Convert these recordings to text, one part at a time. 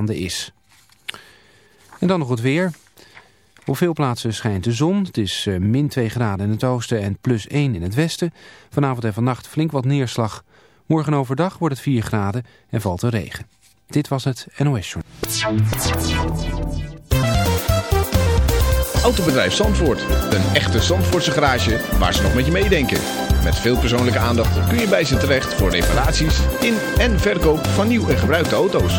is. En dan nog het weer. Op veel plaatsen schijnt de zon. Het is uh, min 2 graden in het oosten en plus 1 in het westen. Vanavond en vannacht flink wat neerslag. Morgen overdag wordt het 4 graden en valt er regen. Dit was het NOS Journal. Autobedrijf Zandvoort. Een echte Zandvoortse garage waar ze nog met je meedenken. Met veel persoonlijke aandacht kun je bij ze terecht voor reparaties in en verkoop van nieuw en gebruikte auto's.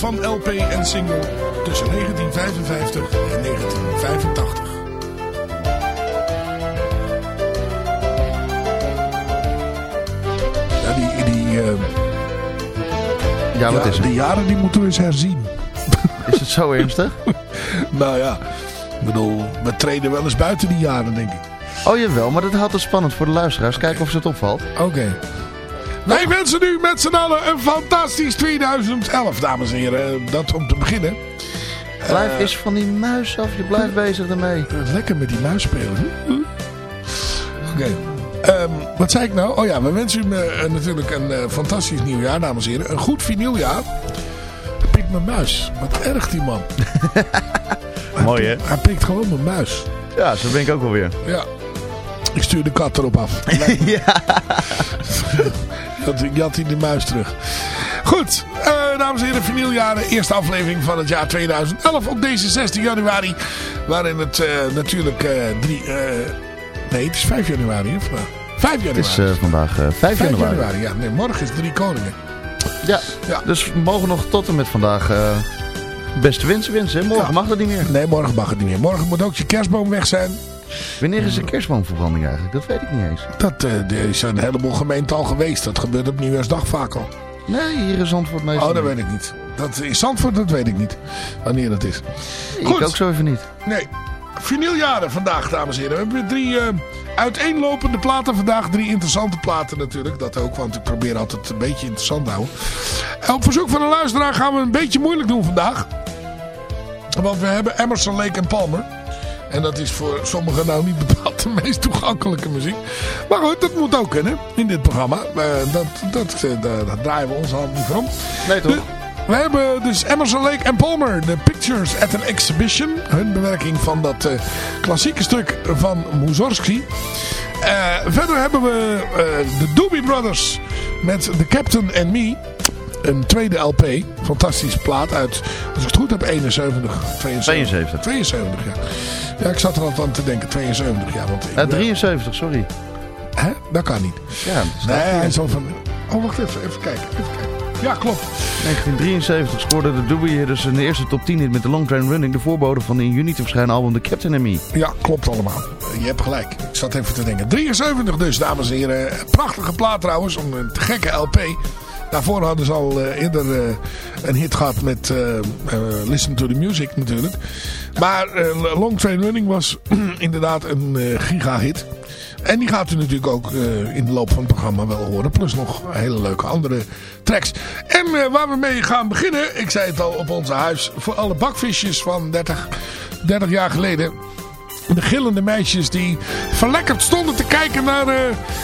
Van LP en single tussen 1955 en 1985. Ja, die, die, eh, Ja, wat ja, is het? die jaren die moeten we eens herzien. Is het zo ernstig? Nou ja, ik bedoel, we treden wel eens buiten die jaren, denk ik. Oh jawel, maar dat houdt het spannend voor de luisteraars. Kijken of ze het opvalt. Oké. Wij wensen nu met z'n allen een fantastisch 2011, dames en heren. Dat om te beginnen. Blijf eens van die muis af, je blijft bezig ermee. Lekker met die muis spelen. hè? Oké. Ehm, wat zei ik nou? Oh ja, we wensen u eh, natuurlijk een eh, fantastisch nieuwjaar, dames en heren. Een goed vinyljaar. Pikt mijn muis. Wat erg die man. Mooi hè? Hij pikt gewoon mijn muis. Ja, zo ben ik ook wel weer. Ja. Ik stuur de kat erop af. ja. Dat jat hij de muis terug. Goed, eh, dames en heren, vinyljaren. Eerste aflevering van het jaar 2011 op deze 16 januari. Waarin het eh, natuurlijk eh, drie... nee, het is 5 januari hè, vandaag. 5 januari. Het is vandaag eh, 5 5 januari. januari, ja. Nee, morgen is Drie Koningen. Ja. Ja. dus we mogen nog tot en met vandaag beste wensen wensen. hè? Morgen Ja. mag dat niet meer. Nee, morgen mag het niet meer. Morgen moet ook je kerstboom weg zijn. Wanneer is de kerstboomverbranding eigenlijk? Dat weet ik niet eens. Dat eh, is een heleboel gemeenten al geweest. Dat gebeurt op Nieuwjaarsdag vaak al. Nee, hier is Zandvoort meestal Oh, dat niet. weet ik niet. Dat, in Zandvoort, dat weet ik niet. Wanneer dat is. Ik Goed. ook zo even niet. Nee. Vinyljaren vandaag, dames en heren. We hebben drie eh, uiteenlopende platen vandaag. Drie interessante platen natuurlijk. Dat ook, want ik probeer altijd een beetje interessant te houden. En op verzoek van een luisteraar gaan we een beetje moeilijk doen vandaag. Want we hebben Emerson, Lake en Palmer. En dat is voor sommigen nou niet bepaald de meest toegankelijke muziek. Maar goed, dat moet ook kunnen in dit programma. Eh, dat, dat, eh, daar, draaien we onze hand niet om. Nee toch? De- we hebben dus Emerson, Lake en Palmer, The Pictures at an Exhibition. Hun bewerking van dat eh, klassieke stuk van Mussorgsky. Eh, verder hebben we eh, de Doobie Brothers met The Captain and Me. Een tweede LP. Fantastische plaat uit, als ik het goed heb, 71, 72. 72. 72, ja. Ja, ik zat er altijd aan te denken, 72, ja. Want ik Eh, ben- 73, sorry. Hè? Dat kan niet. Ja, Nee, hij is al van... Oh, wacht even, even kijken, even kijken. Ja, klopt. 1973 scoorde de Doobie dus een eerste top 10 hit met de Long Train Running. De voorbode van de in juni te verschijnen album The Captain and Me. Ja, klopt allemaal. Je hebt gelijk. Ik zat even te denken. 73 dus, dames en heren. Prachtige plaat trouwens, om een te gekke LP. Daarvoor hadden ze al eh, eerder eh, een hit gehad met eh, Listen to the Music natuurlijk. Maar Long Train Running was inderdaad een giga-hit. En die gaat u natuurlijk ook in de loop van het programma wel horen. Plus nog hele leuke andere tracks. En waar we mee gaan beginnen, ik zei het al op onze huis, voor alle bakvisjes van 30, 30 jaar geleden de gillende meisjes die verlekkerd stonden te kijken naar uh,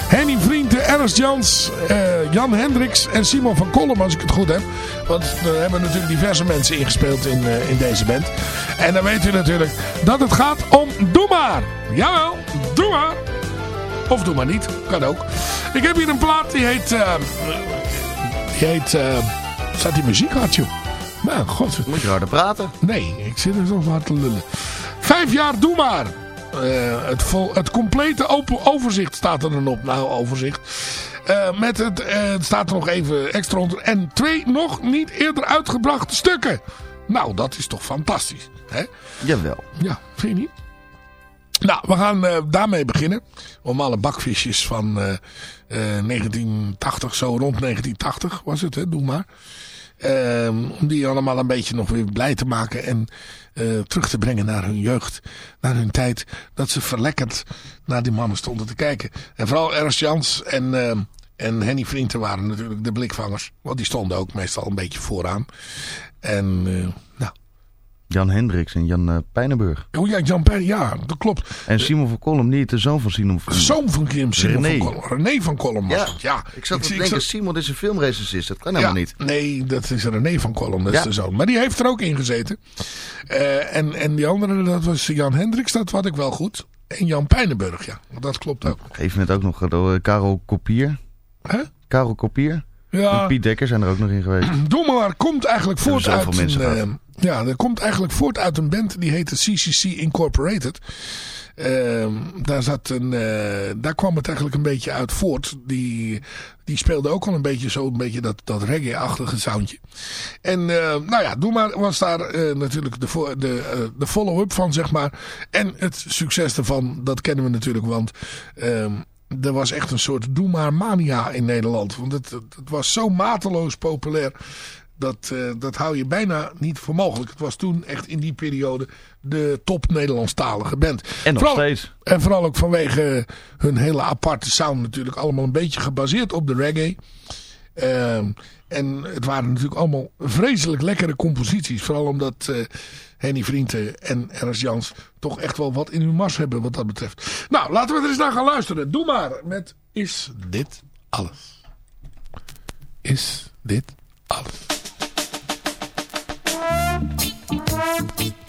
Henny Vrienden, Ernst Jans, uh, Jan Hendricks en Simon van Kolm, als ik het goed heb. Want er hebben natuurlijk diverse mensen ingespeeld in, uh, in deze band. En dan weet u natuurlijk dat het gaat om Doe Maar. Jawel, Doe Maar. Of Doe Maar Niet, kan ook. Ik heb hier een plaat die heet... die heet... staat die muziek hard, joh. Nou, god. Moet je harder praten? Nee, ik zit er zo hard te lullen. Vijf jaar, doe maar. Uh, het, vol, het complete open overzicht staat er dan op. Nou, overzicht. Uh, met het, uh, het staat er nog even extra onder. En twee nog niet eerder uitgebrachte stukken. Nou, dat is toch fantastisch. Hè? Jawel. Ja, vind je niet? Nou, we gaan daarmee beginnen. Om alle bakvisjes van 1980, zo rond 1980 was het, hè? doe maar. Um, om die allemaal een beetje nog weer blij te maken en uh, terug te brengen naar hun jeugd. Naar hun tijd dat ze verlekkerd naar die mannen stonden te kijken. En vooral Ernst Jans en, uh, en Henny Vrienden waren natuurlijk de blikvangers. Want die stonden ook meestal een beetje vooraan. En uh, nou, Jan Hendricks en Jan uh, Pijnenburg. Oh ja, Jan ja, dat klopt. En Simon van Kolm, niet de zoon van Simon van Zoon van Kim, Simon René. van Kolm. René van Kolm was Ja, het, ja. Ik zat Ik te ik denken, zat- Simon is een filmrecensist. Dat kan helemaal ja, niet. Nee, dat is René van Kolm, dat is de zoon. Maar die heeft er ook in gezeten. Eh, en, en die andere, dat was Jan Hendricks, dat had ik wel goed. En Jan Pijnenburg, ja. Dat klopt ook. Gegeven moment ook nog door Karel Kopier. Hè? Karel Kopier. Ja. En Piet Dekker zijn er ook nog in geweest. Doe maar komt eigenlijk voort uit mensen een, eh, ja, dat komt eigenlijk voort uit een band die heette CCC Incorporated. Ehm, daar, zat een, eh, daar kwam het eigenlijk een beetje uit voort. Die, die speelde ook al een beetje zo een beetje dat, dat reggae-achtige soundje. En eh, nou ja, Doe maar was daar eh, natuurlijk de, de, eh, de follow-up van zeg maar. En het succes ervan, dat kennen we natuurlijk. Want ehm, er was echt een soort Doe maar mania in Nederland. Want het, het was zo mateloos populair. Dat, eh, dat hou je bijna niet voor mogelijk. Het was toen echt in die periode de top Nederlandstalige band. En nog Vooral- steeds. En vooral ook vanwege hun hele aparte sound natuurlijk. Allemaal een beetje gebaseerd op de reggae. Ehm, en het waren natuurlijk allemaal vreselijk lekkere composities. Vooral omdat eh, Henny Vrienden en Ernst Jans toch echt wel wat in hun mars hebben wat dat betreft. Nou, laten we er eens naar gaan luisteren. Doe maar met Is dit alles? Is dit alles? Ga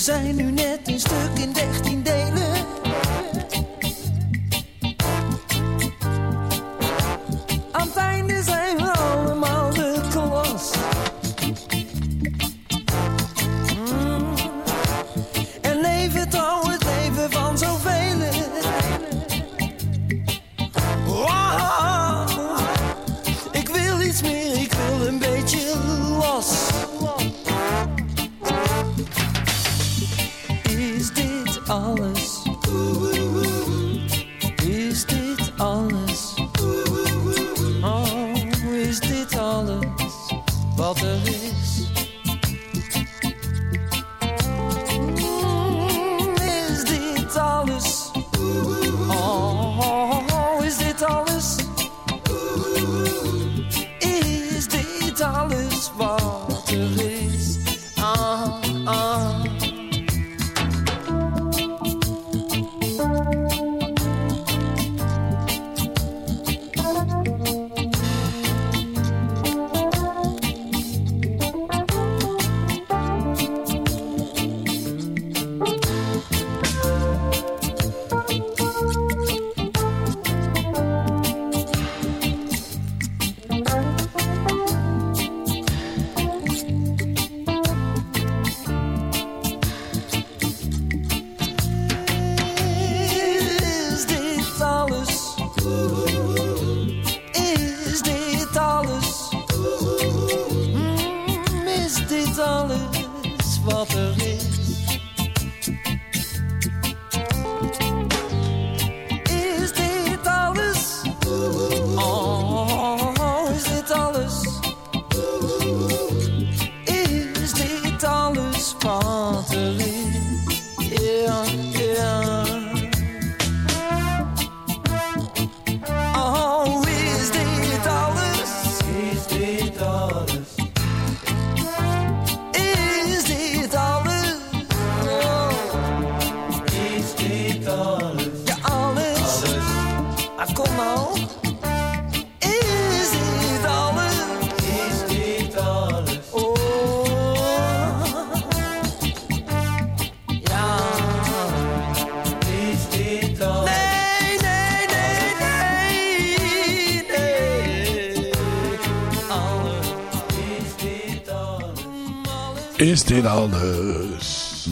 We zijn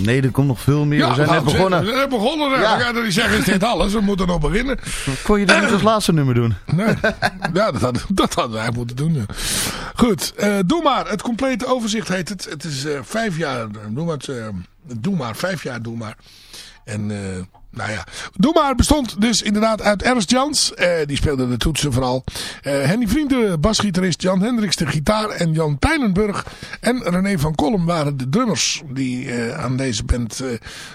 Nee, er komt nog veel meer. we zijn net begonnen. We zijn begonnen. Ja. Er niet zeggen, is dit alles? We moeten nog beginnen. Kon je dit niet als laatste nummer doen? Nee. ja, dat hadden, dat hadden eigenlijk moeten doen. Ja. Goed, eh, doe maar. Het complete overzicht heet het. Het is eh, vijf jaar. Doe maar, het, eh, doe maar. Vijf jaar, doe maar. En eh, nou ja, Doe maar bestond dus inderdaad uit Ernst Jans. eh, die speelde de toetsen vooral. Eh, Henny Vrienden, basgitarist. Jan Hendricks de gitaar. En Jan Pijnenburg en René van Kolm waren de drummers die eh, aan deze band eh,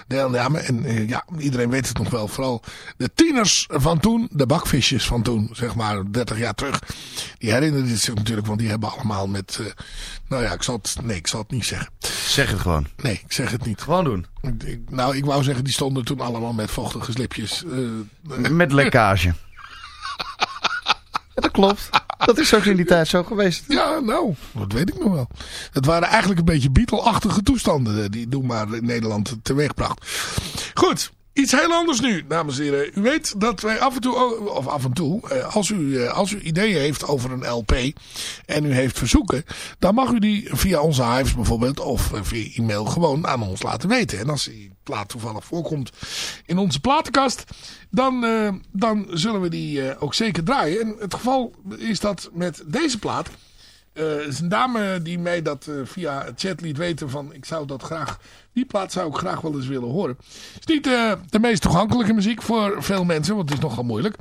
deelnamen. En ja, iedereen weet het nog wel. Vooral de tieners van toen. De bakvisjes van toen, zeg maar 30 jaar terug. Die herinneren zich natuurlijk, want die hebben allemaal met... eh, nou ja, ik zal het... Nee, ik zal het niet zeggen. Zeg het gewoon. Nee, ik zeg het niet. Gewoon doen. Ik- ik- nou, ik wou zeggen, die stonden toen allemaal met vochtige slipjes. eh, Met lekkage. Ja, dat klopt. Dat is ook in die tijd zo geweest. ja, nou, dat weet ik nog wel. Het waren eigenlijk een beetje Beatle-achtige toestanden eh, die Doe maar in Nederland teweegbracht. Goed, iets heel anders nu, dames en heren. U weet dat wij af en toe, of af en toe, eh, als u, eh, als u ideeën heeft over een LP en u heeft verzoeken, dan mag u die via onze hives bijvoorbeeld of eh, via e-mail gewoon aan ons laten weten. En als die plaat toevallig voorkomt in onze platenkast, dan, dan zullen we die ook zeker draaien. En het geval is dat met deze plaat. Eh, er is een dame die mij dat eh, via het chat liet weten van ik zou dat graag, die plaat zou ik graag wel eens willen horen. Het is niet eh, de meest toegankelijke muziek voor veel mensen, want het is nogal moeilijk.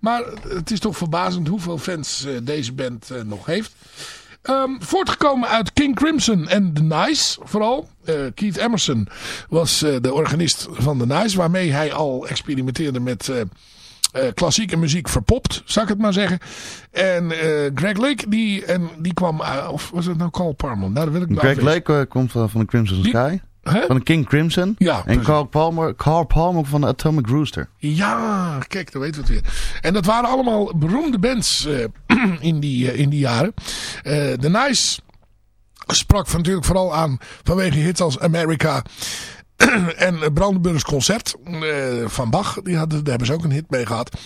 Maar het is toch verbazend hoeveel fans eh, deze band eh, nog heeft. Ehm, voortgekomen uit King Crimson en The Nice vooral. Eh, Keith Emerson was eh, de organist van The Nice, waarmee hij al experimenteerde met... eh, eh, klassieke muziek verpopt, zou ik het maar zeggen. En eh, Greg Lake, die, en die kwam, uit- of was het nou Carl Palmer? Nou, dat wil ik Greg. Lake eh, komt van van de Crimson Die- Sky. Hè? Van de King Crimson. Ja, En. Carl Palmer, Carl Palmer van de Atomic Rooster. Ja, kijk, dan weten we het weer. En dat waren allemaal beroemde bands eh, in, die, eh, in die jaren. Eh The Nice sprak natuurlijk vooral aan vanwege hits als America en Brandenburgs Concert eh, van Bach. Die hadden, daar hebben ze ook een hit mee gehad.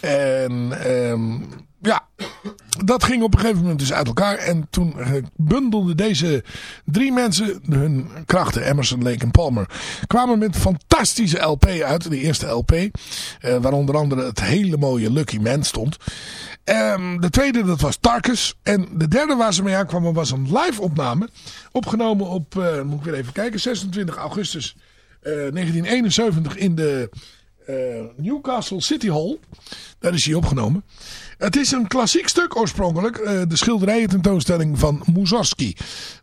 En ehm, ja, dat ging op een gegeven moment dus uit elkaar. En toen eh, bundelden deze drie mensen hun krachten, Emerson, Lake en Palmer, kwamen met een fantastische LP uit. De eerste LP, eh, waar onder andere het hele mooie Lucky Man stond. Ehm, de tweede, dat was Tarkus. En de derde waar ze mee aankwamen was een live opname. Opgenomen op, eh, moet ik weer even kijken, 26 augustus eh, 1971 in de eh, Newcastle City Hall. Daar is hij opgenomen. Het is een klassiek stuk oorspronkelijk. eh, de schilderijen tentoonstelling van Mussorgsky.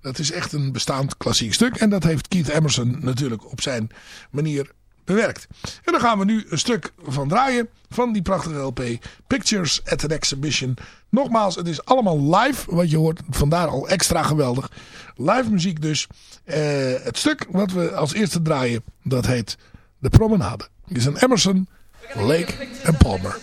Dat is echt een bestaand klassiek stuk. En dat heeft Keith Emerson natuurlijk op zijn manier bewerkt. En dan gaan we nu een stuk van draaien. Van die prachtige LP. Pictures at an Exhibition. Nogmaals, het is allemaal live. Wat je hoort. Vandaar al extra geweldig. Live muziek dus. Eh, het stuk wat we als eerste draaien. Dat heet De Promenade. Is een Emerson, Lake en Palmer.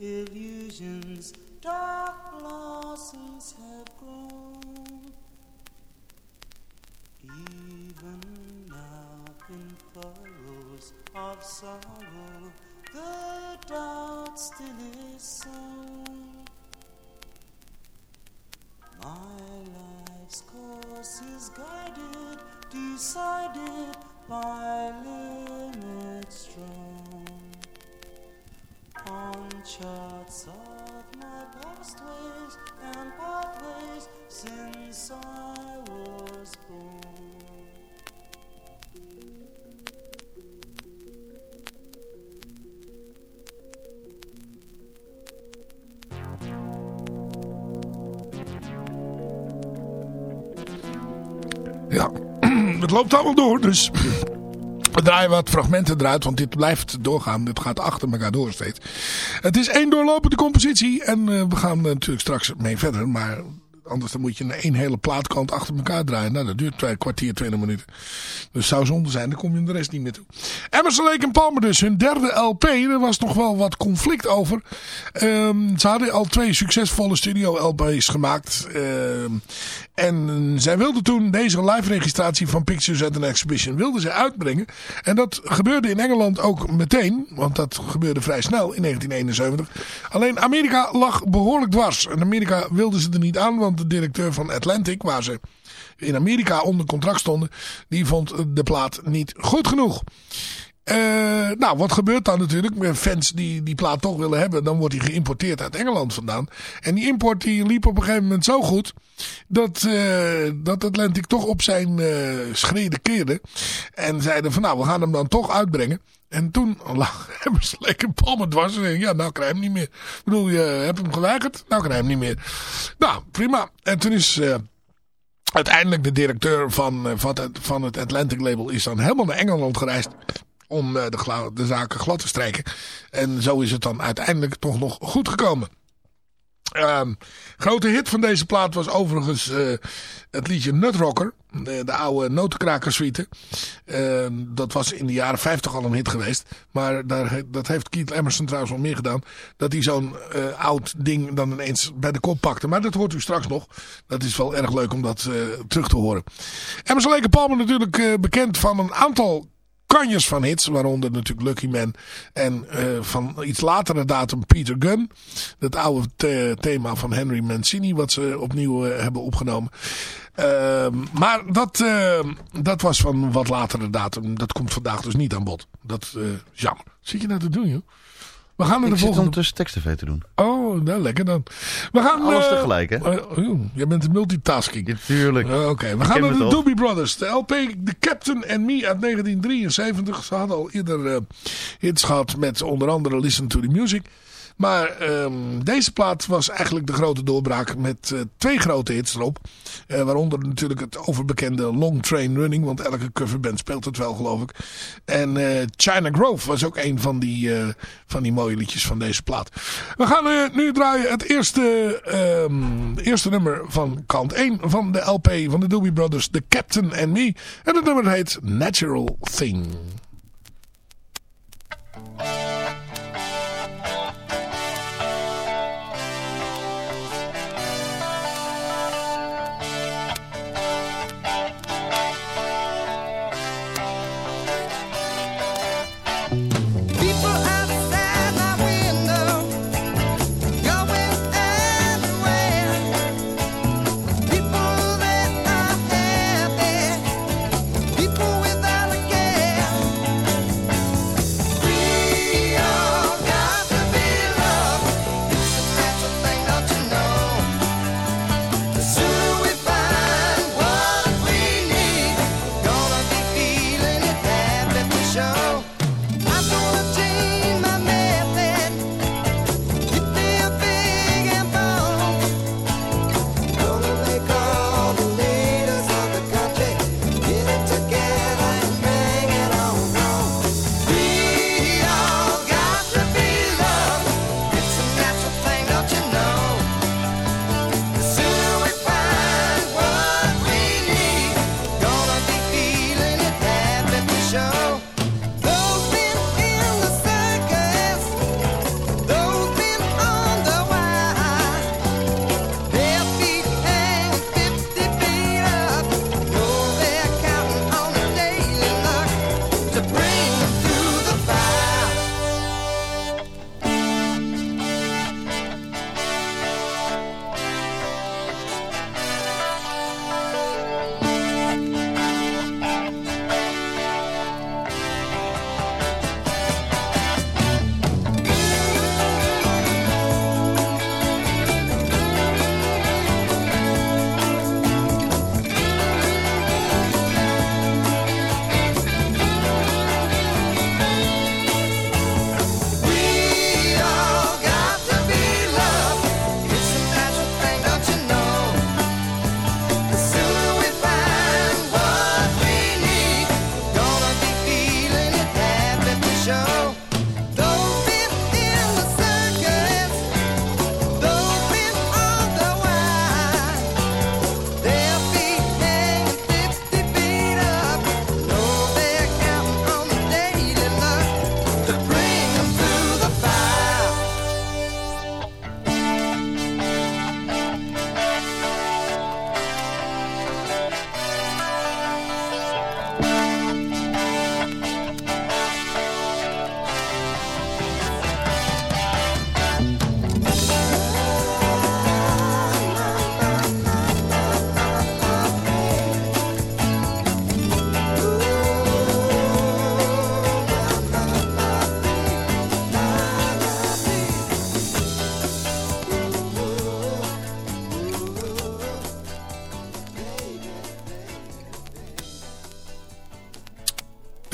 Illusions, dark blossoms have grown. Even now in furrows of sorrow, the doubt still is sown. My life's course is guided, decided by limits strong. On charts of my past ways and pathways since I was born. Ja, het loopt allemaal door, dus we draaien wat fragmenten eruit, want dit blijft doorgaan. Dit gaat achter elkaar door steeds. Het is één doorlopende compositie en eh, we gaan er natuurlijk straks mee verder, maar anders dan moet je een hele plaatkant achter elkaar draaien. Nou, dat duurt twee kwartier, 20 minuten. Dus zou zonde zijn, dan kom je de rest niet meer toe. Emerson Lake en Palmer dus, hun derde LP. Er was nog wel wat conflict over. Ehm, ze hadden al twee succesvolle studio LP's gemaakt. Ehm, en zij wilden toen deze live registratie van Pictures at an Exhibition wilden ze uitbrengen. En dat gebeurde in Engeland ook meteen. Want dat gebeurde vrij snel in 1971. Alleen Amerika lag behoorlijk dwars. En Amerika wilde ze er niet aan. Want de directeur van Atlantic, waar ze in Amerika onder contract stonden. Die vond de plaat niet goed genoeg. Uh, nou, wat gebeurt dan natuurlijk met fans die die plaat toch willen hebben? Dan wordt die geïmporteerd uit Engeland vandaan. En die import die liep op een gegeven moment zo goed... dat, uh, dat Atlantic toch op zijn uh, schreden keerde. En zeiden van nou, we gaan hem dan toch uitbrengen. En toen hebben ze lekker palmen dwars. En ja, nou krijg je hem niet meer. Ik bedoel, je hebt hem geweigerd. Nou krijg je hem niet meer. Nou, prima. En toen is uiteindelijk de directeur van, van, het, van het Atlantic label... is dan helemaal naar Engeland gereisd om de, de zaken glad te strijken. En zo is het dan uiteindelijk toch nog goed gekomen. Um, grote hit van deze plaat was overigens uh, het liedje Nutrocker. De, de oude notenkrakersuite. Uh, dat was in de jaren 50 al een hit geweest. Maar daar, dat heeft Keith Emerson trouwens wel meer gedaan. Dat hij zo'n uh, oud ding dan ineens bij de kop pakte. Maar dat hoort u straks nog. Dat is wel erg leuk om dat terug te horen. Emerson Lake Palmer natuurlijk bekend van een aantal kanjes van hits. Waaronder natuurlijk Lucky Man. En uh, van iets latere datum Peter Gunn. Dat oude the thema van Henry Mancini. Wat ze opnieuw uh, hebben opgenomen. Uh, maar dat, dat was van wat latere datum. Dat komt vandaag dus niet aan bod. Dat is jammer. Zit je nou te doen joh? We gaan naar ik de volgende... ondertussen tekst-tv te doen. Oh, nou lekker dan. We gaan, Alles uh, tegelijk, hè? Uh, jij bent multitasking. Ja, tuurlijk. Oké, okay. we gaan naar de Doobie Brothers. De LP The Captain and Me uit 1973. Ze hadden al eerder hits gehad met onder andere Listen to the Music. Maar um, deze plaat was eigenlijk de grote doorbraak met uh, twee grote hits erop. Uh, waaronder natuurlijk het overbekende Long Train Running. Want elke coverband speelt het wel geloof ik. En uh, China Grove was ook een van die, van die mooie liedjes van deze plaat. We gaan nu draaien het eerste, um, eerste nummer van kant 1 van de LP van de Doobie Brothers. The Captain and Me. En het nummer heet Natural Thing.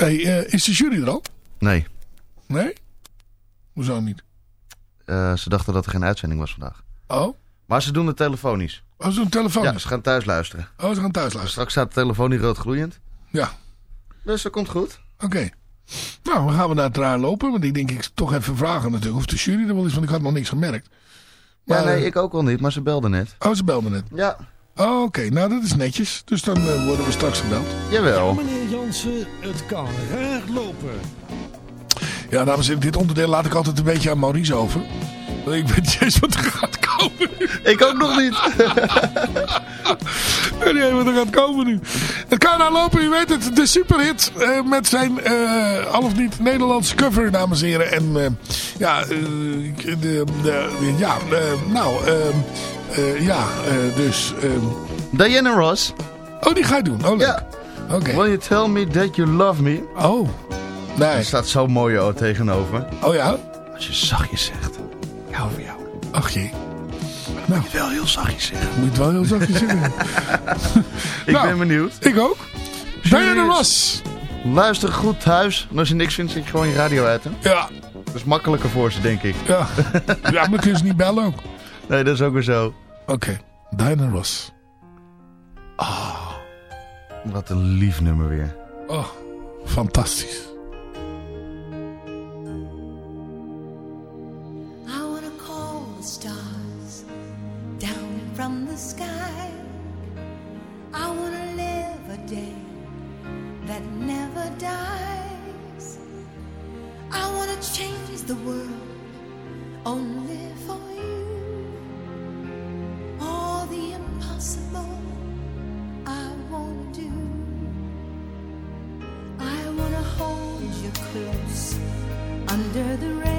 Hey, eh, is de jury er al? Nee, Nee? Hoezo niet? eh, ze dachten dat er geen uitzending was vandaag. Oh? Maar ze doen het telefonisch. Oh, ze doen telefoon. Ja, ze gaan thuis luisteren. Oh, ze gaan thuis luisteren. Straks staat de telefoon hier rood gloeiend. Ja, Dus dat komt goed. oké. Nou, dan gaan we naar het raar lopen. Want ik denk ik toch even vragen natuurlijk of de jury er wel is. Want ik had nog niks gemerkt. Ja, Maar, nee, ik ook wel niet, maar ze belden net. Oh, ze belden net. Ja, Oh, oké. Nou, dat is netjes. Dus dan eh, worden we straks gebeld. jawel. Meneer Jansen, het kan raar lopen. Ja, dames en heren, dit onderdeel laat ik altijd een beetje aan Maurice over. Want ik weet niet eens wat er gaat komen nu. Ik ook nog niet. Ik weet niet eens wat er gaat komen nu. Het kan nou lopen, u weet het. De superhit eh, met zijn eh al of niet Nederlandse cover, dames en heren. En eh, ja, de, de, de- ja, nou, eh, ja, eh, dus... eh, Diana Ross. oh, die ga je doen. Oh, leuk. Ja. Oké. Will you tell me that you love me? Oh. Nee. Er staat zo'n mooie O tegenover. Oh ja? Als je zachtjes zegt. Ik hou van jou. Ach jee. Nou, Wel heel zachtjes zeggen. moet je wel heel zachtjes zeggen. Ik Nou. ben benieuwd. ik ook. Diana Ross. Luister goed thuis. En als je niks vindt, zet je gewoon je radio uit. Hè? Ja, Dat is makkelijker voor ze, denk ik. ja. ja, maar kun je ze niet bellen ook. Nee, dat is ook weer zo. Oké. Diana Ross. Ah, wat een lief nummer weer. Oh, fantastisch. I wanna call the stars down from the sky. I wanna live a day that never dies. I wanna change the world only for you. The impossible I wanna do. I wanna hold you close under the rain.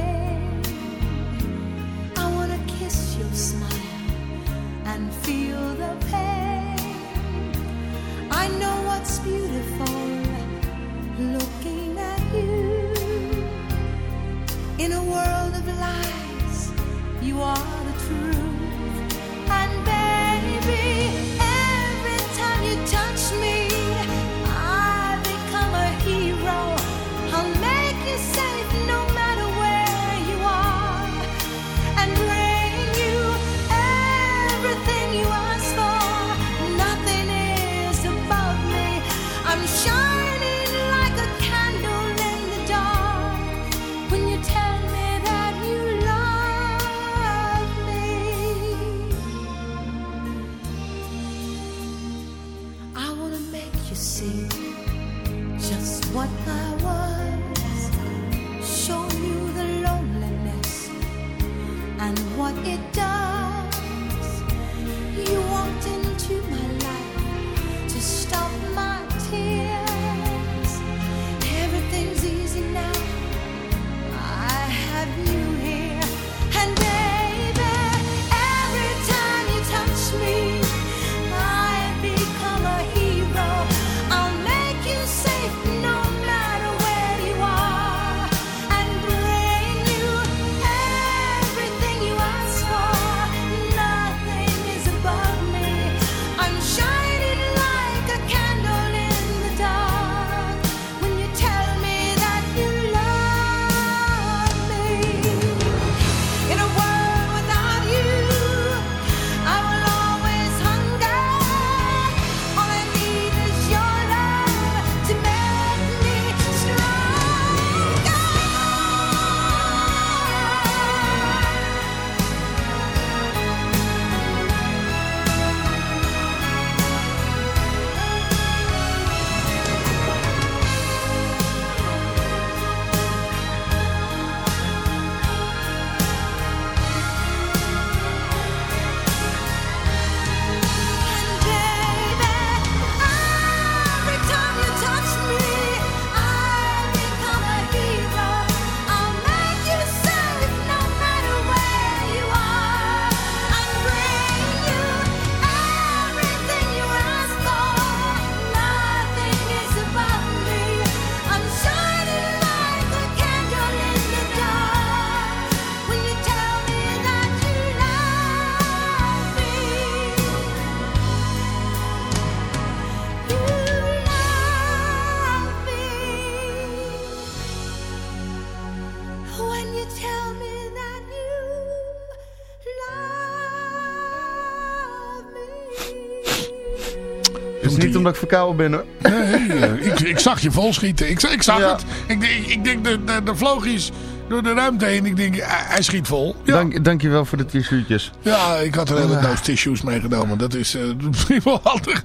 Omdat ik verkouden ben hoor. Nee, eh, ik, ik zag je volschieten. Ik, ik zag Ja. het. Ik, ik, ik denk, de, de, de vloog is door de ruimte heen. Ik denk, hij, schiet vol. Ja, Dank, dankjewel voor de tissuetjes. ja ik had een hele doos tissues meegenomen. Dat is misschien wel handig.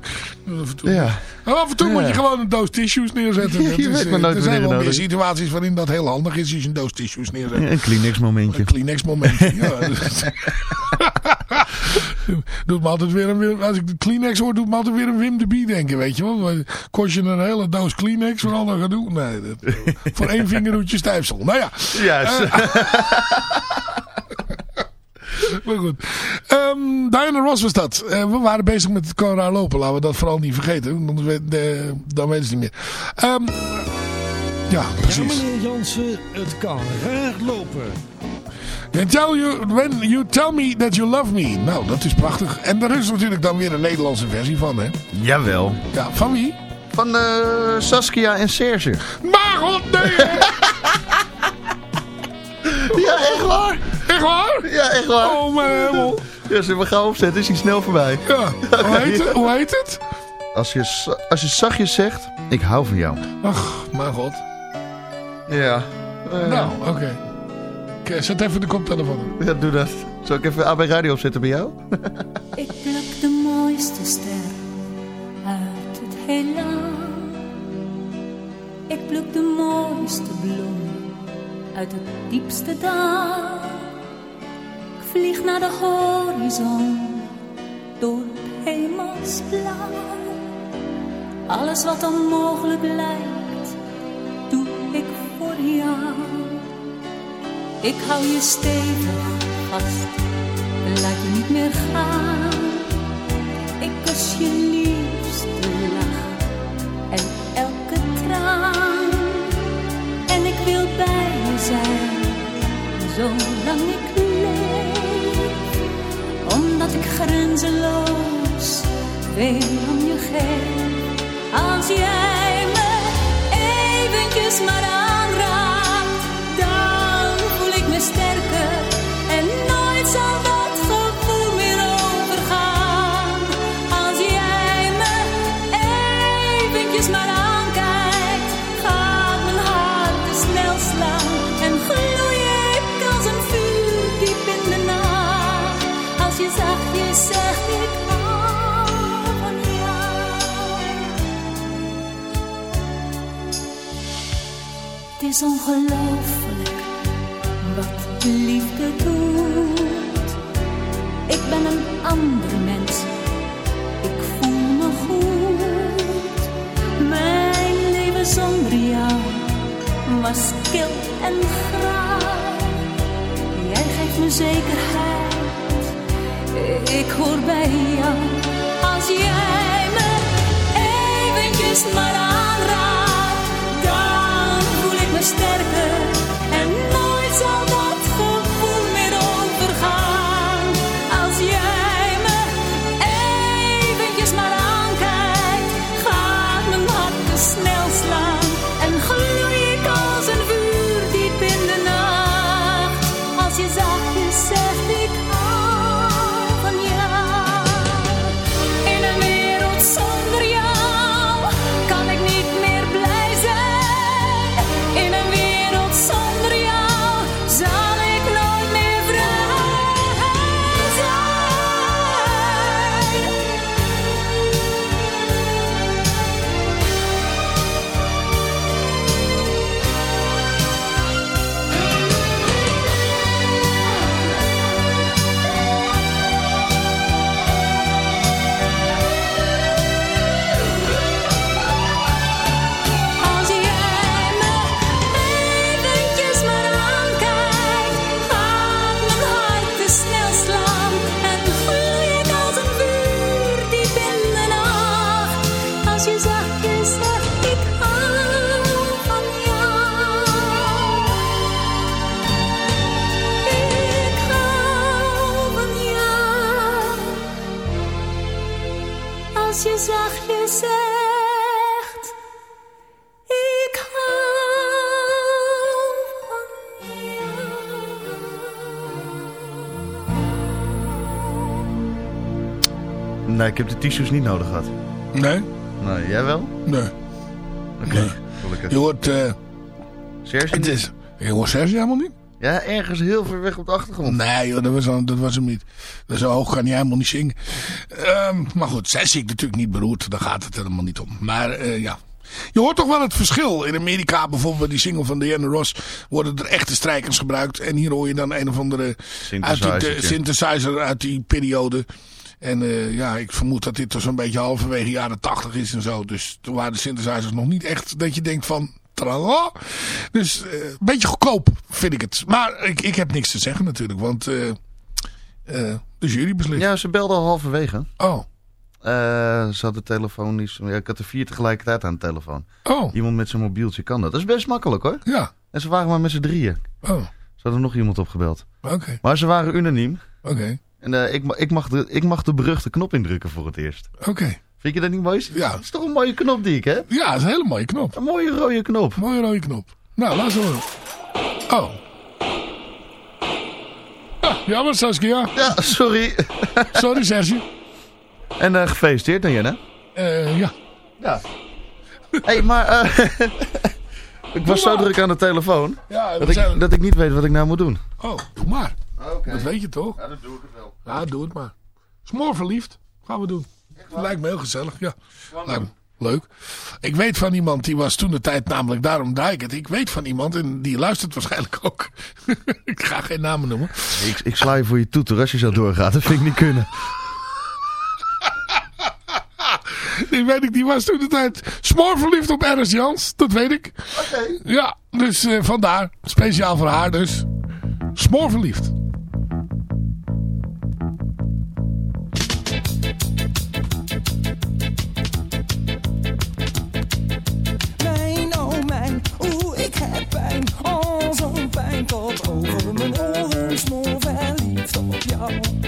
Ja. Maar af en toe moet je gewoon een doos tissues neerzetten. Je weet maar eh, nooit er zijn wel meer nodig situaties waarin dat heel handig is als je een doos tissues neerzet. Een Kleenex momentje. Een Kleenex momentje. ja. doet me altijd weer een, Wim- als ik de Kleenex hoor, doet me altijd weer een Wim de Bie denken, weet je wel. Kost je een hele doos Kleenex voor al dat gedoe? Nee, dat, voor één vingerhoedje stijfsel. Nou ja, Juist. maar goed. Ehm, Diana Ross was dat. Eh, we waren bezig met het Cora lopen. Laten we dat vooral niet vergeten. Want we, de, dan weten ze niet meer. Ehm, ja, Ja, precies. meneer Jansen, het kan raar lopen. Tell you, when you tell me that you love me. Nou, dat is prachtig. En er is natuurlijk dan weer een Nederlandse versie van, hè? Jawel. Ja, van wie? Van eh, Saskia en Serge. Maar god, nee! hè? Ja, echt waar. Echt waar? Ja, echt waar. Oh, mijn hemel. Ja, zullen we gaan opzetten? Is hij snel voorbij. Ja, hoe heet het? Hoe heet het? Als je, als je zachtjes zegt, ik hou van jou. Ach, mijn god. Ja. Nou, oké. Oké, zet even de koptelefoon op. Ja, doe dat. Zal ik even AB Radio opzetten bij jou? Ik pluk de mooiste ster uit het heelal. Ik pluk de mooiste bloem uit het diepste dal. Vlieg naar de horizon door het hemelsblauw. Alles wat onmogelijk lijkt, doe ik voor jou. Ik hou je stevig vast laat je niet meer gaan. Ik kus je liefste lach en elke traan. En ik wil bij je zijn, zolang ik grenzeloos veel om je geef. Als jij me eventjes maar aanraakt, is ongelooflijk wat liefde Als je zachtjes zegt. Ik hou van Nee, ik heb de tissues niet nodig gehad. Nee? Nee, jij wel? Nee. Oké, Nee. gelukkig. Je hoort... eh Serge? het is, je hoort Serge helemaal niet? Ja, ergens heel ver weg op de achtergrond. Nee joh, dat was, al- dat was hem niet. Dat zo hoog kan hij helemaal niet zingen. Ehm, maar goed, zij zie ik natuurlijk niet beroerd. Daar gaat het helemaal niet om. Maar eh, ja... Je hoort toch wel het verschil. In Amerika bijvoorbeeld bij die single van Diana Ross worden er echte strijkers gebruikt. En hier hoor je dan een of andere uit die, Synthesizer. synthesizer uit die periode. En eh, ja, ik vermoed dat dit toch zo'n beetje halverwege jaren tachtig is en zo. Dus toen waren de synthesizers nog niet echt dat je denkt van... Tralala. Dus eh, een beetje goedkoop vind ik het. Maar ik, ik heb niks te zeggen natuurlijk. Want eh eh de jury beslist. Ja, ze belde al halverwege. Oh, ze had de telefoon niet... Ja, ik had er vier tegelijkertijd aan de telefoon. oh, Iemand met zijn mobieltje kan dat. Dat is best makkelijk hoor. ja. En ze waren maar met z'n drieën. Oh, Ze hadden nog iemand opgebeld. oké, Maar ze waren unaniem. oké, En ik, ik, mag de, ik mag de beruchte knop indrukken voor het eerst. oké. Vind je dat niet mooi? Ja. Dat is toch een mooie knop die ik heb? Ja, dat is een hele mooie knop. Een mooie rode knop. Mooie rode knop. Nou, laat ze horen. Oh. Ja, jammer Saskia. Ja, sorry. Sorry Serge. En eh, gefeliciteerd dan Jenna. Eh, ja. Ja. Hé, hey, maar... eh, ik was zo druk aan de telefoon. Ja, Dat we zijn- ik, dat ik niet weet wat ik nou moet doen. Oh, doe maar. Oké. Dat weet je toch? Ja, dat doe ik het wel. Ja, doe het maar. Smoor verliefd. Gaan we doen. Lijkt me heel gezellig, ja. Lijkt me leuk. Ik weet van iemand, die was toen de tijd namelijk, daarom draai ik het. Ik weet van iemand en die luistert waarschijnlijk ook. ik ga geen namen noemen. Ik, ik sla je voor je toeter als je zo doorgaat. Dat vind ik niet kunnen. Die weet ik, die was toen de tijd smoor verliefd op Ernst Jans. Dat weet ik. Oké. Ja, dus eh, vandaar. Speciaal voor haar dus. Smoor verliefd. Verliefd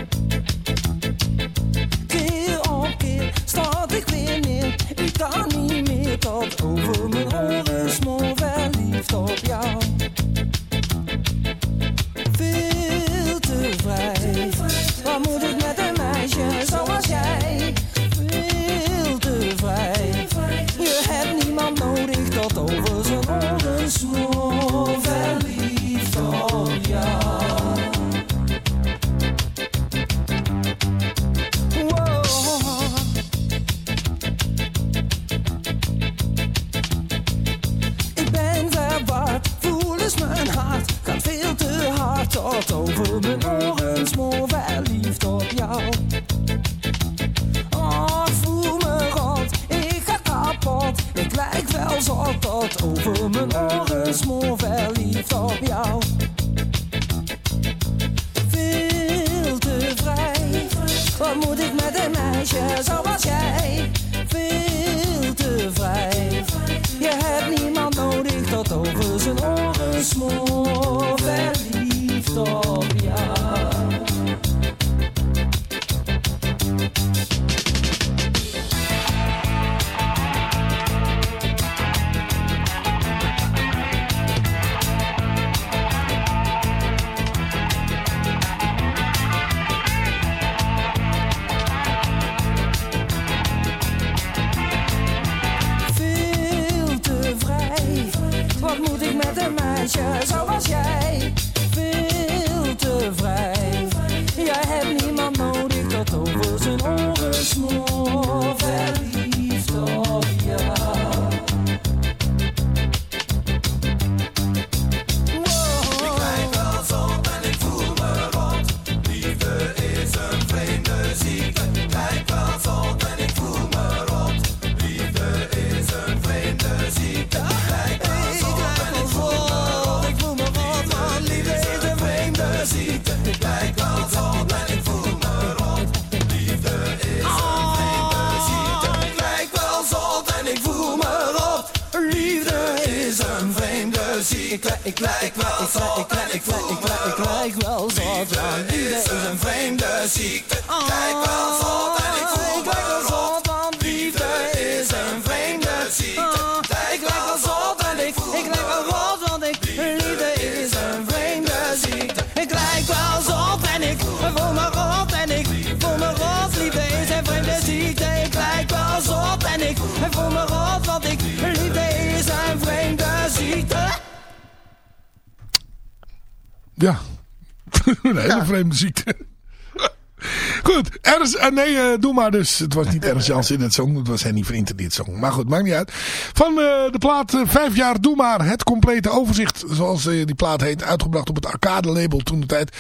nee, eh, doe maar dus. Het was niet Ernst Jans in het zong, het was Henny Vrienden die het zong. Maar goed, maakt niet uit. Van eh, de plaat eh, Vijf jaar Doe maar, het complete overzicht, zoals die plaat heet, uitgebracht op het arcade label toen de tijd.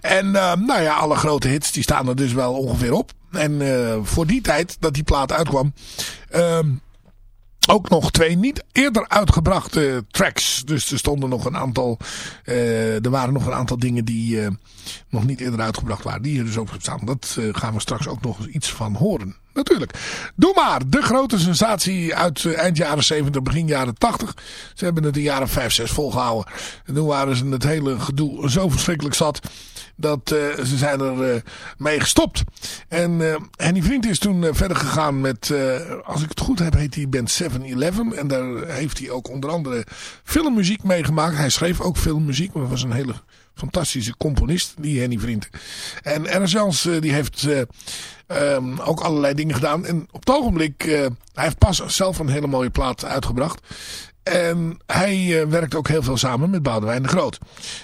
En nou ja, alle grote hits, die staan er dus wel ongeveer op. En voor die tijd dat die plaat uitkwam... ehm, ook nog twee niet eerder uitgebrachte tracks. Dus er stonden nog een aantal. eh, er waren nog een aantal dingen die eh, nog niet eerder uitgebracht waren. Die hier dus ook staan. Dat eh, gaan we straks ook nog eens iets van horen. Natuurlijk. Doe maar. De grote sensatie uit eind jaren 70, begin jaren 80. Ze hebben het de jaren 5, 6 volgehouden. En toen waren ze het hele gedoe zo verschrikkelijk zat. Dat eh, ze zijn er eh, mee gestopt. En eh Henny Vriend is toen verder gegaan met, als ik het goed heb, heet die band 7-Eleven. En daar heeft hij ook onder andere filmmuziek meegemaakt. Hij schreef ook filmmuziek, maar was een hele fantastische componist, die Henny Vriend. En Ernst die heeft eh, ehm, ook allerlei dingen gedaan. En op het ogenblik, hij heeft pas zelf een hele mooie plaat uitgebracht. En hij eh, werkt ook heel veel samen met Boudewijn de Groot.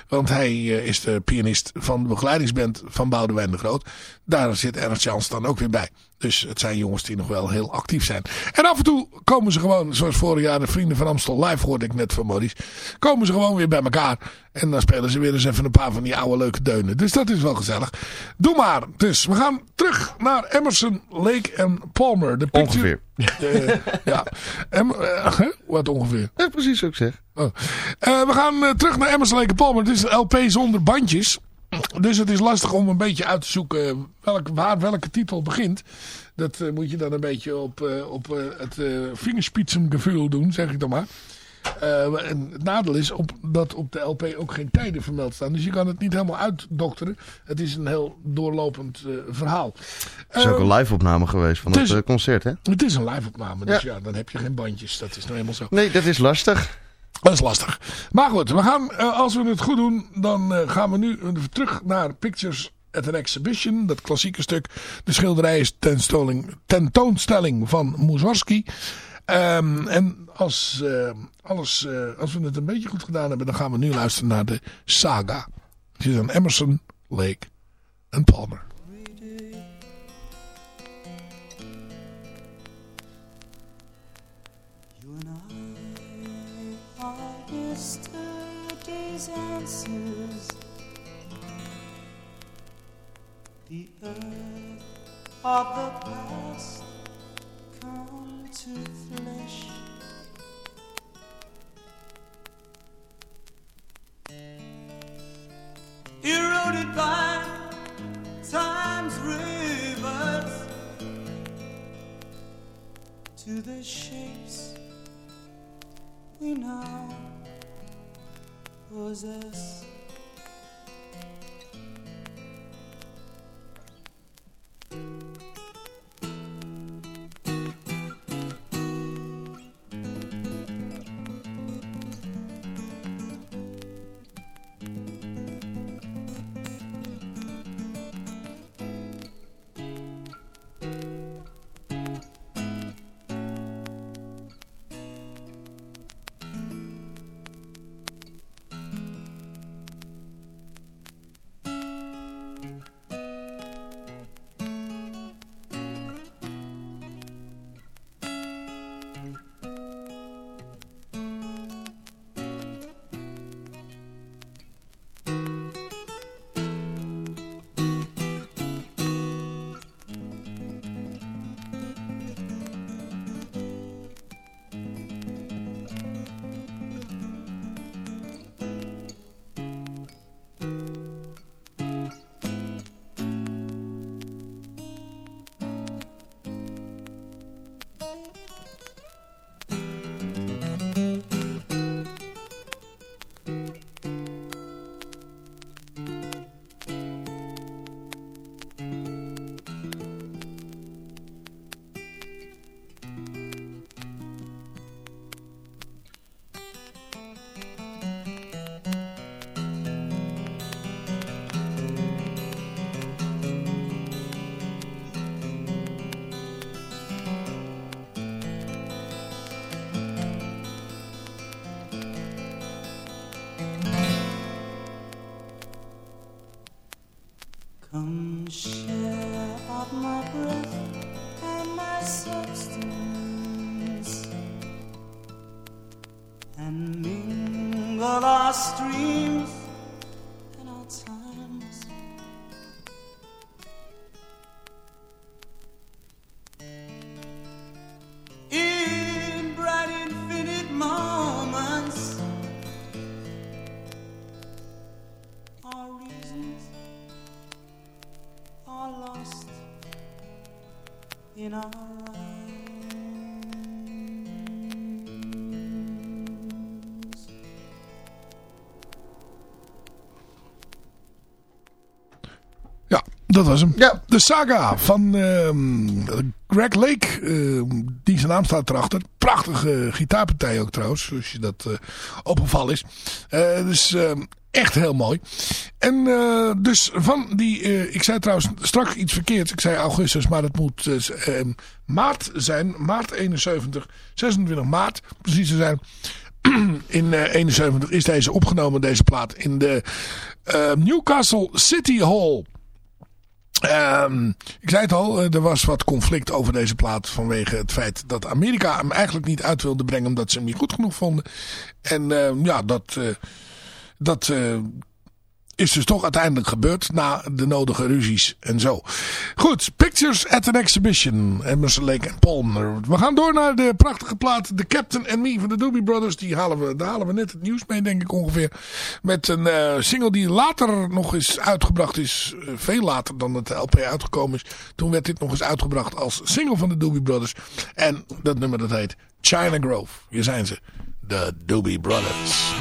Want hij eh, is de pianist van de begeleidingsband van Boudewijn de Groot. Daar zit Ernst Jans dan ook weer bij. Dus het zijn jongens die nog wel heel actief zijn. En af en toe komen ze gewoon, zoals vorig jaar de Vrienden van Amstel live hoorde ik net van Maurice. Komen ze gewoon weer bij elkaar. En dan spelen ze weer eens even een paar van die oude leuke deunen. Dus dat is wel gezellig. Doe maar. Dus we gaan terug naar Emerson, Lake en Palmer. De picture- Ongeveer. Eh, ja. Em, eh, wat ongeveer? Ja, precies wat ik zeg. Oh. Eh, we gaan terug naar Emerson Lake Palmer. Het is een LP zonder bandjes. Dus het is lastig om een beetje uit te zoeken welk, waar welke titel begint. Dat eh, moet je dan een beetje op, eh, op eh, het uh, vingerspitsengevoel doen, zeg ik dan maar. En het nadeel is op, dat op de LP ook geen tijden vermeld staan. Dus je kan het niet helemaal uitdokteren. Het is een heel doorlopend verhaal. Het is ook een live-opname geweest van het is- concert, hè? het is een live opname, dus ja. Ja. dan heb je geen bandjes. Dat is nou helemaal zo. Nee, dat is lastig. Dat is lastig. Maar goed, we gaan, eh, als we het goed doen, dan eh, gaan we nu terug naar Pictures at an Exhibition. Dat klassieke stuk. De schilderij is tentoonstelling, van Mussorgsky. Ehm, en als, eh, alles, als we het een beetje goed gedaan hebben, dan gaan we nu luisteren naar de saga. Het is aan Emerson, Lake en Palmer. Answers. The earth of the past come to flesh. Eroded by time's rivers to the shapes we now possess. Was hem. Ja. De saga van ehm, Greg Lake. ehm, die zijn naam staat erachter. Prachtige gitaarpartij ook trouwens. Als je dat eh opgevallen is. Eh, dus ehm, echt heel mooi. En eh, dus van die... ik zei trouwens straks iets verkeerd. Ik zei augustus, maar het moet maart zijn. Maart 71. 26 maart precies te zijn. In eh 71 is deze opgenomen, deze plaat. In de Newcastle City Hall. Ehm, ik zei het al, eh, er was wat conflict over deze plaat vanwege het feit dat Amerika hem eigenlijk niet uit wilde brengen omdat ze hem niet goed genoeg vonden. En ehm, ja, dat, eh, dat eh, is dus toch uiteindelijk gebeurd na de nodige ruzies en zo. Goed, Pictures at an Exhibition. Emerson Lake en Palmer. We gaan door naar de prachtige plaat The Captain and Me van de Doobie Brothers. Die halen we, daar halen we net het nieuws mee denk ik ongeveer. Met een eh, single die later nog eens uitgebracht is. eh, veel later dan het LP uitgekomen is. Toen werd dit nog eens uitgebracht als single van de Doobie Brothers. En dat nummer dat heet China Grove. Hier zijn ze. De Doobie Brothers.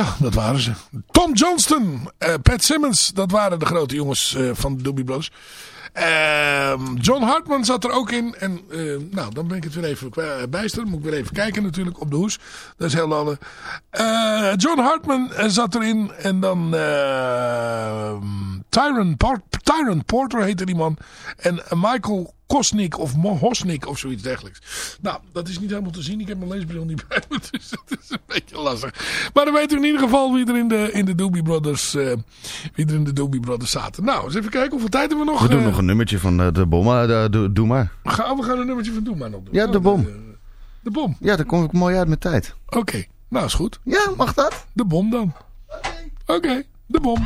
Ja, dat waren ze. Tom Johnston, eh, Pat Simmons, dat waren de grote jongens eh, van de Doobie Brothers. Ehm, John Hartman zat er ook in. En eh, nou, dan ben ik het weer even kwa- bijster. Moet ik weer even kijken natuurlijk op de hoes. Dat is heel alle. Eh, John Hartman eh, zat erin. En dan uh, Tyron, Tyron Porter heette die man. En eh, Michael Kosnick of Mo- Hosnick of zoiets dergelijks. Nou, dat is niet helemaal te zien. Ik heb mijn leesbril niet bij me. Dus dat is een beetje lastig. Maar dan weet u in ieder geval wie er in de, in de Doobie Brothers, eh, wie er in de Doobie Brothers zaten. Nou, eens even kijken hoeveel tijd hebben we nog. We doen eh, nog een nummertje van eh, de bom. eh, doe, doe maar. Gaan, we gaan een nummertje van Doe maar nog doen. Ja, de Oh, bom. De, de bom. Ja, dan kom ik mooi uit met tijd. Oké, nou is goed. Ja, mag dat? De bom dan. Oké, de bom.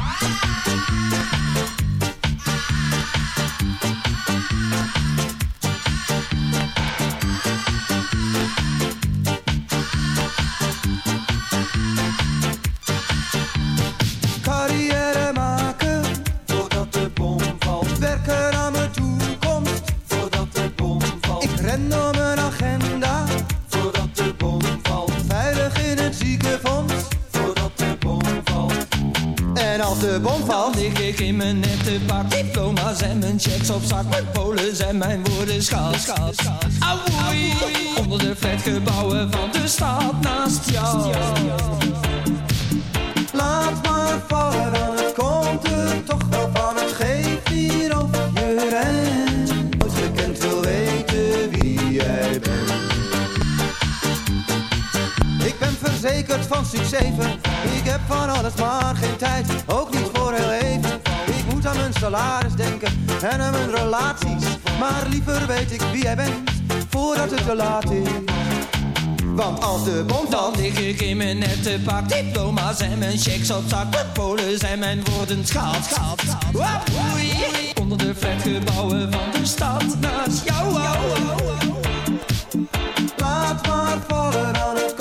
Valt. Ik ren door mijn agenda voordat de bom valt. Veilig in het ziekenfonds voordat de bom valt. En als de bom valt, lig ik in mijn nette pak diploma's en mijn checks op zak. Mijn polen zijn mijn woorden schaal, schaal, onder de flatgebouwen van de stad naast jou. laat maar vallen, dan komt er toch van. Ik heb van alles maar geen tijd, ook niet voor heel even. Ik moet aan mijn salaris denken en aan mijn relaties. Maar liever weet ik wie jij bent, voordat het te laat is. Want als de bom Dan lig ik in mijn nette pak diploma's en mijn checks op zak. Mijn polen zijn mijn woorden schaal, schaal, schaal. Auwoei, onder de flatgebouwen van de stad naast jou. laat maar vallen, dan het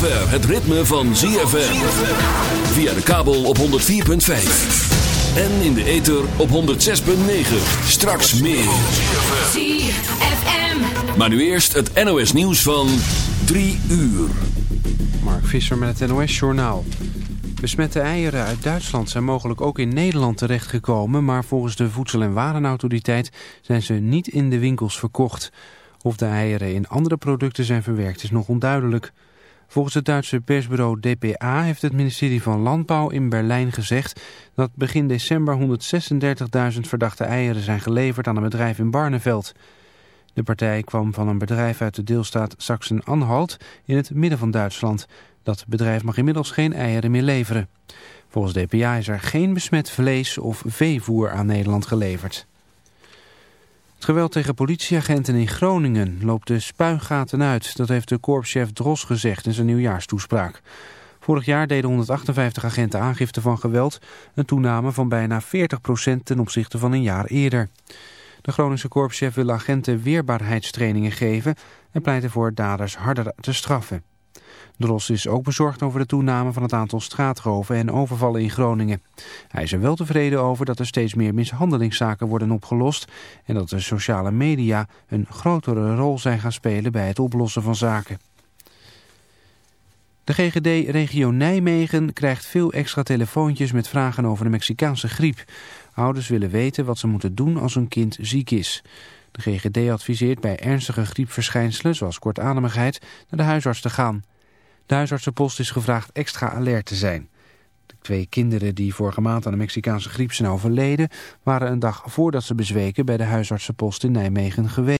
zover het ritme van ZFM. Via de kabel op 104.5. En in de ether op 106.9. Straks meer. ZFM. Maar nu eerst het NOS nieuws van 3 uur. Mark Visser met het NOS Journaal. Besmette eieren uit Duitsland zijn mogelijk ook in Nederland terechtgekomen... maar volgens de Voedsel- en Warenautoriteit zijn ze niet in de winkels verkocht. Of de eieren in andere producten zijn verwerkt is nog onduidelijk. Volgens het Duitse persbureau DPA heeft het ministerie van Landbouw in Berlijn gezegd... dat begin december 136.000 verdachte eieren zijn geleverd aan een bedrijf in Barneveld... De partij kwam van een bedrijf uit de deelstaat Sachsen-Anhalt in het midden van Duitsland. Dat bedrijf mag inmiddels geen eieren meer leveren. Volgens DPA is er geen besmet vlees of veevoer aan Nederland geleverd. Het geweld tegen politieagenten in Groningen loopt de spuigaten uit. Dat heeft de korpschef Dros gezegd in zijn nieuwjaarstoespraak. Vorig jaar deden 158 agenten aangifte van geweld. Een toename van bijna 40% ten opzichte van een jaar eerder. De Groningse korpschef wil agenten weerbaarheidstrainingen geven en pleit ervoor daders harder te straffen. Dros is ook bezorgd over de toename van het aantal straatroven en overvallen in Groningen. Hij is er wel tevreden over dat er steeds meer mishandelingszaken worden opgelost en dat de sociale media een grotere rol zijn gaan spelen bij het oplossen van zaken. De GGD-regio Nijmegen krijgt veel extra telefoontjes met vragen over de Mexicaanse griep. Ouders willen weten wat ze moeten doen als hun kind ziek is. De GGD adviseert bij ernstige griepverschijnselen, zoals kortademigheid, naar de huisarts te gaan. De huisartsenpost is gevraagd extra alert te zijn. De twee kinderen die vorige maand aan de Mexicaanse griep zijn overleden... waren een dag voordat ze bezweken bij de huisartsenpost in Nijmegen geweest.